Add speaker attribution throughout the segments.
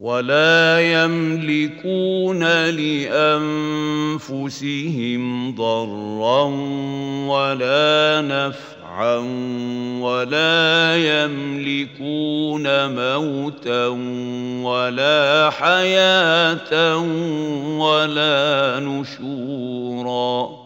Speaker 1: ولا يملكون لانفسهم ضرا ولا نفعا ولا يملكون موتا ولا حياه ولا نشورا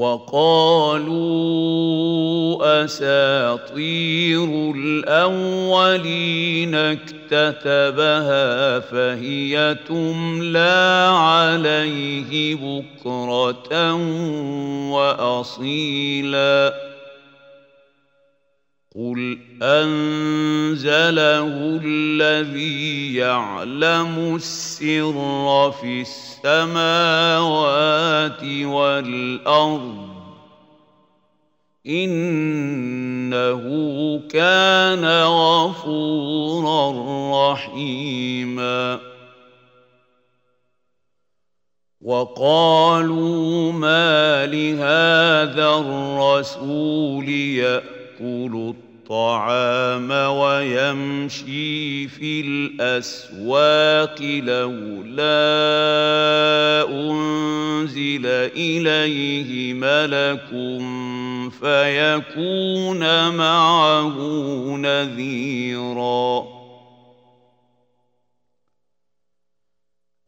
Speaker 1: وقالوا أساطير الأولين اكتتبها فهي تملى عليه بكرة وأصيلا. قل انزله الذي يعلم السر في السماوات والارض انه كان غفورا رحيما وقالوا ما لهذا الرسول يأتي ياكل الطعام ويمشي في الاسواق لولا انزل اليه ملك فيكون معه نذيرا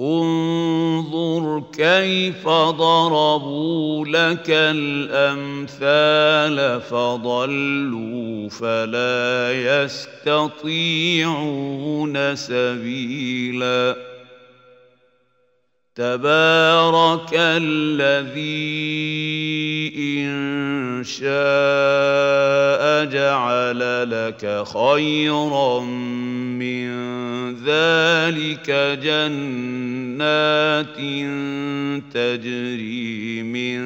Speaker 1: انظر كيف ضربوا لك الأمثال فضلوا فلا يستطيعون سبيلا. تبارك الذي ان شاء جعل لك خيرا من ذلك جنات تجري من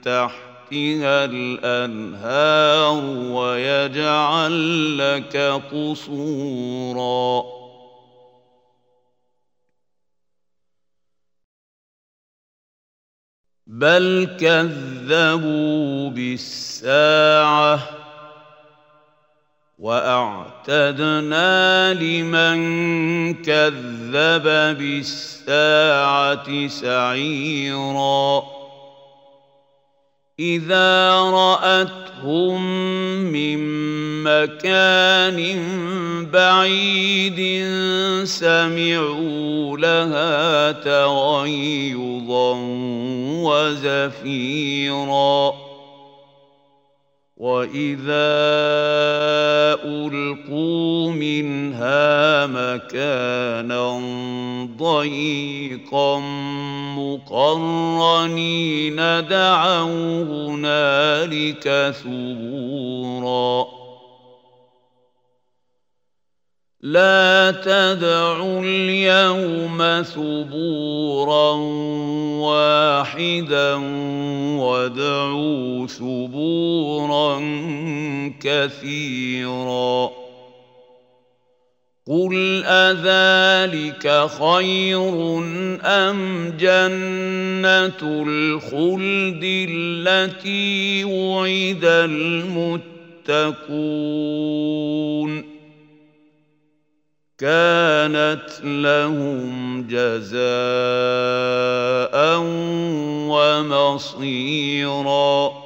Speaker 1: تحتها الانهار ويجعل لك قصورا بل كذبوا بالساعة واعتدنا لمن كذب بالساعة سعيرا إذا رأتهم من مكان بعيد سمعوا لها تغيظا وزفيرا. وإذا ألقوا منها مكانا ضيقا مقرنين دعوا هنالك ثبورا. لا تدعوا اليوم ثبورا واحدا وادعوا ثبورا كثيرا. قل اذلك خير ام جنه الخلد التي وعد المتقون كانت لهم جزاء ومصيرا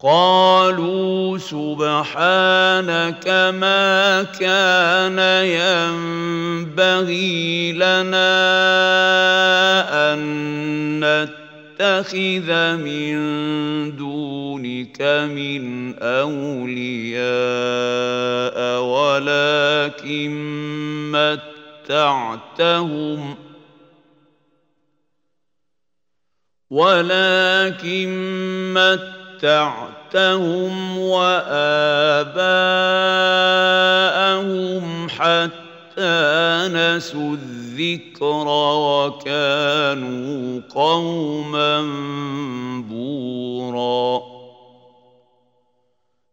Speaker 1: قالوا سبحانك ما كان ينبغي لنا أن نتخذ من دونك من أولياء ولكن متعتهم. ولكن متعتهم. متعتهم وآباءهم حتى نسوا الذكر وكانوا قوما بوراً.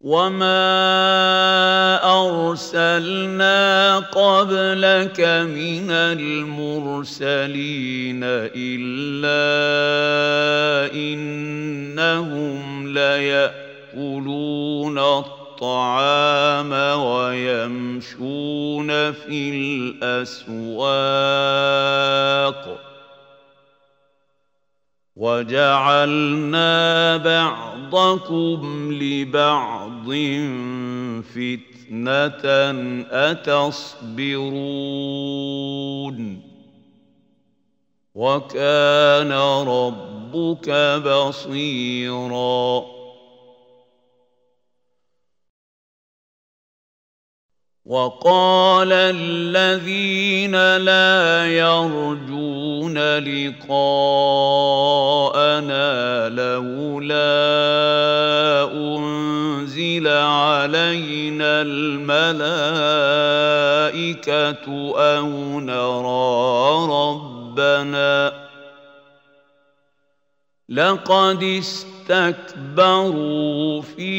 Speaker 1: وما ارسلنا قبلك من المرسلين الا انهم ليأكلون الطعام ويمشون في الاسواق وجعلنا بعضكم لبعض فتنة أتصبرون وكان ربك بصيراً وقال الذين لا يرجون لقاءنا لولا أنزل علينا الملائكة أو نرى ربنا. لقد استكبروا في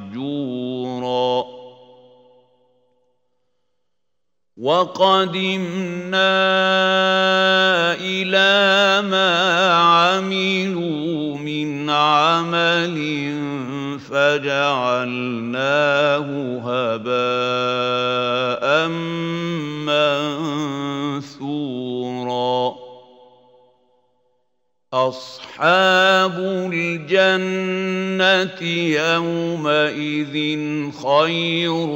Speaker 1: وقدمنا إلى ما عملوا من عمل فجعلناه هباء منثورا. أصحاب الجنة يومئذ خير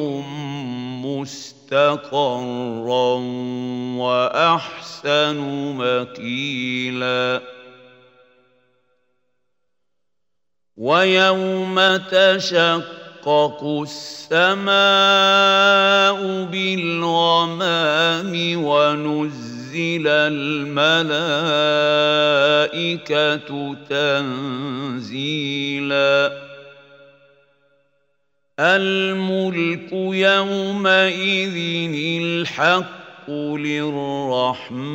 Speaker 1: مستقرا وأحسن مقيلا. ويوم تشقق السماء بالغمام ونزل الملائكة تنزيلا. الملك يومئذ الحق للرحمن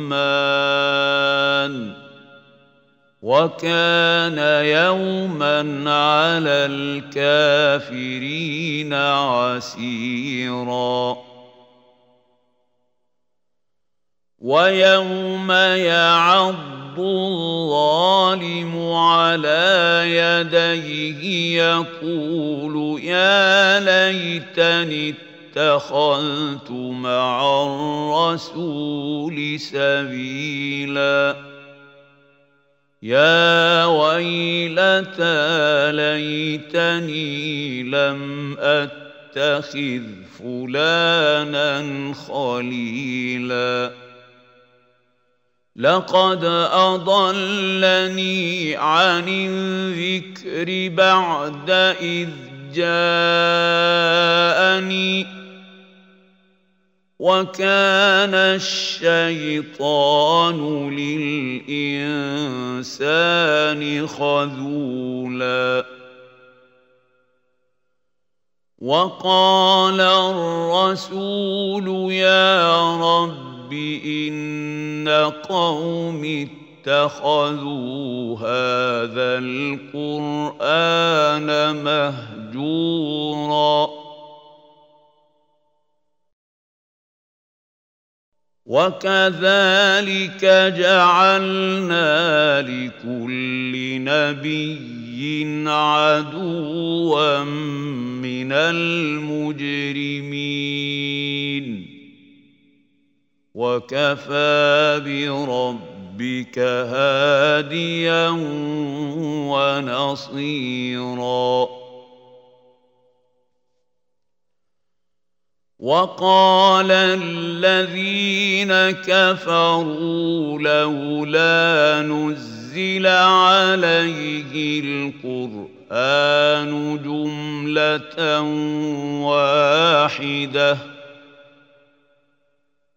Speaker 1: وكان يوما على الكافرين عسيرا ويوم يعض الظالم على يديه يقول يا ليتني اتخذت مع الرسول سبيلا. يا ويلتى ليتني لم أتخذ فلانا خليلا. لقد أضلني عن الذكر بعد إذ جاءني وكان الشيطان للإنسان خذولا وقال الرسول يا رب إن قوم اتخذوا هذا القرآن مهجورا وكذلك جعلنا لكل نبي عدوا من المجرمين وكفى بربك هاديا ونصيرا. وقال الذين كفروا لولا نزل عليه القرآن جملة واحدة.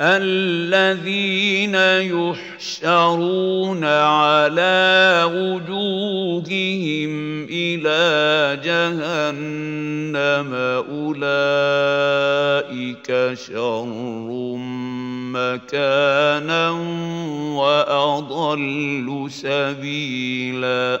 Speaker 1: الذين يحشرون على وجوههم إلى جهنم أولئك شر مكانا وأضل سبيلا.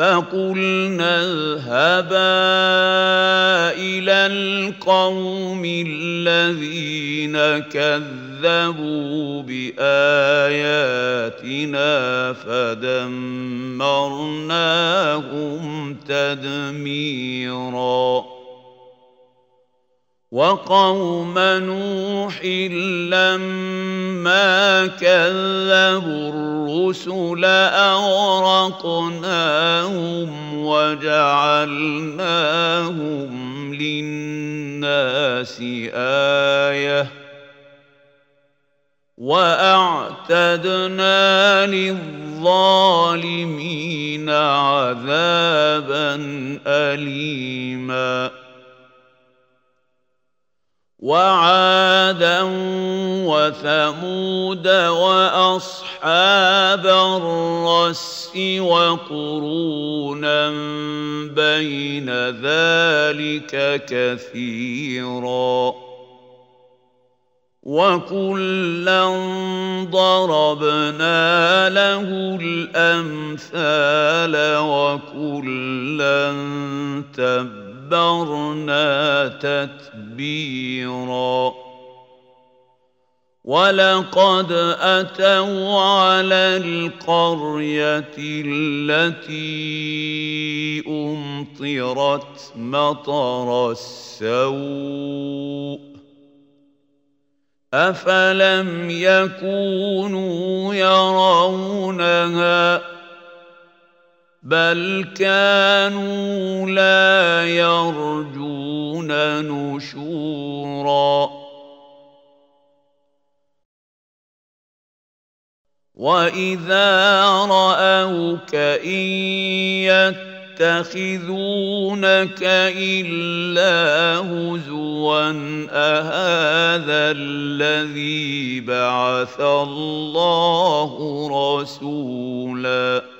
Speaker 1: فقلنا اذهبا إلى القوم الذين كذبوا بآياتنا فدمرناهم تدميرا. وقوم نوح لما كذبوا الرسل أغرقناهم وجعلناهم للناس آية وأعتدنا للظالمين عذابا اليما وعادا وثمود وأصحاب الرس وقرونا بين ذلك كثيرا وكلا ضربنا له الأمثال وكلا تبعا دبرنا تتبيرا ولقد اتوا على القريه التي امطرت مطر السوء افلم يكونوا يرونها بل كانوا لا يرجون نشورا واذا راوك ان يتخذونك الا هزوا اهذا الذي بعث الله رسولا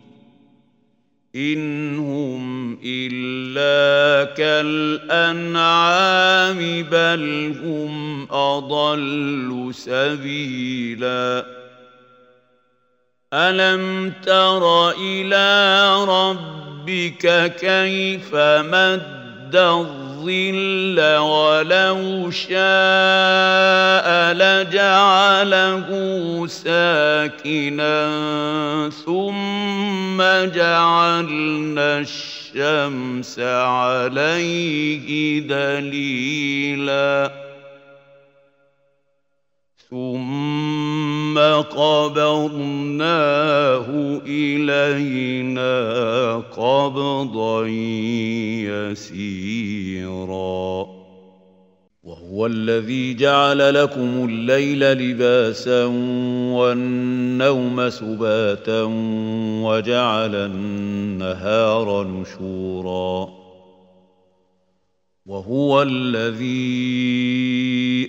Speaker 1: إن هم إلا كالأنعام بل هم أضل سبيلا ألم تر إلى ربك كيف مد ولو شاء لجعله ساكنا ثم جعلنا الشمس عليه دليلا ثم قبضناه الينا قبضا يسيرا. وهو الذي جعل لكم الليل لباسا والنوم سباتا وجعل النهار نشورا. وهو الذي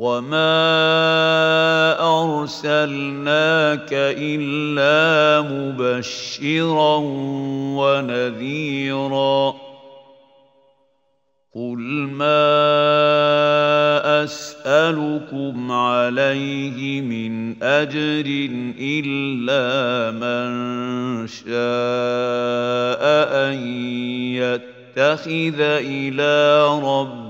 Speaker 1: وما ارسلناك الا مبشرا ونذيرا قل ما اسالكم عليه من اجر الا من شاء ان يتخذ إلى ربه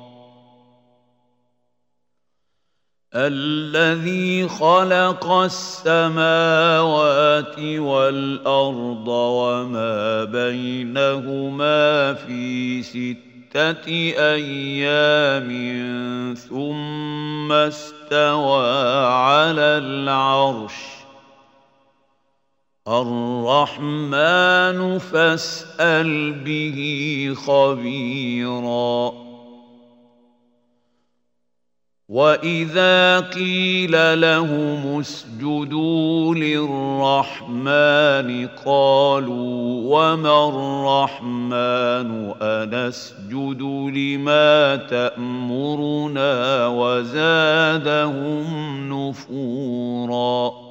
Speaker 1: الذي خلق السماوات والأرض وما بينهما في ستة أيام ثم استوى على العرش. الرحمن فاسأل به خبيرا. واذا قيل لهم اسجدوا للرحمن قالوا وما الرحمن انسجد لما تامرنا وزادهم نفورا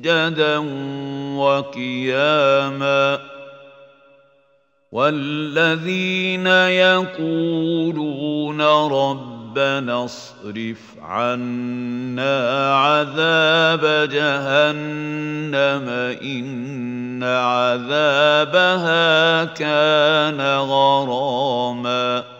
Speaker 1: سجدا وقياما والذين يقولون ربنا اصرف عنا عذاب جهنم إن عذابها كان غراما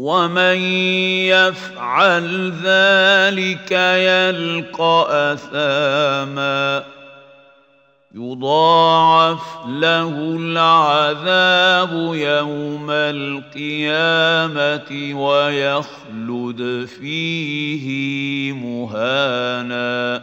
Speaker 1: ومن يفعل ذلك يلقى اثاما يضاعف له العذاب يوم القيامه ويخلد فيه مهانا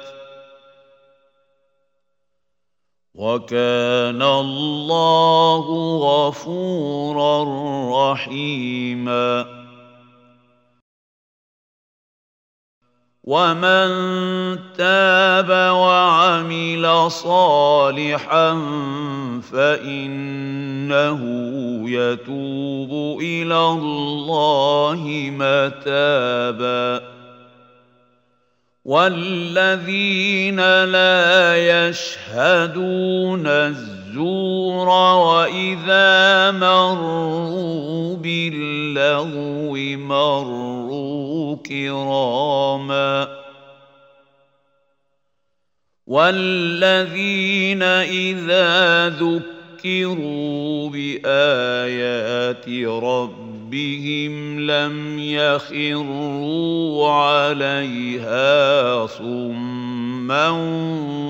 Speaker 1: وكان الله غفورا رحيما. ومن تاب وعمل صالحا فإنه يتوب إلى الله متابا. والذين لا يشهدون الزور واذا مروا باللغو مروا كراما والذين اذا ذكروا بايات ربهم ربهم لم يخروا عليها صما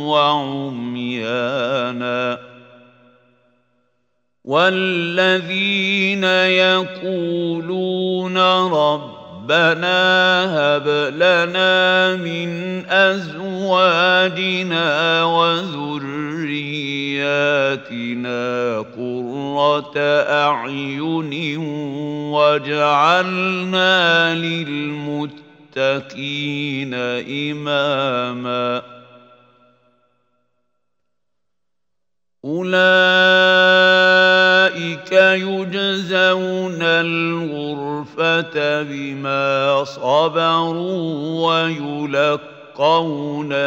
Speaker 1: وعميانا والذين يقولون رب ربنا هب لنا من ازواجنا وذرياتنا قرة أعين واجعلنا للمتقين إماما. أولئك يجزون الغرفة بما صبروا ويلقون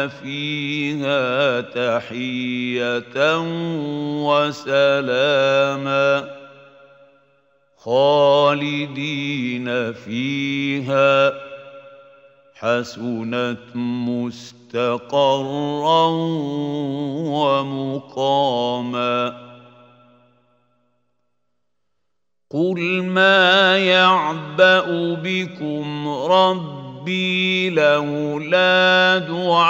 Speaker 1: فيها تحية وسلاما خالدين فيها حسنت مستقرا ومقاما قل ما يعبأ بكم ربي لولا دعاؤكم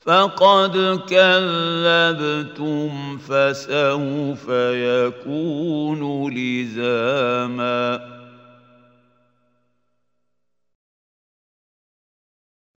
Speaker 1: فقد كذبتم فسوف يكون لزاما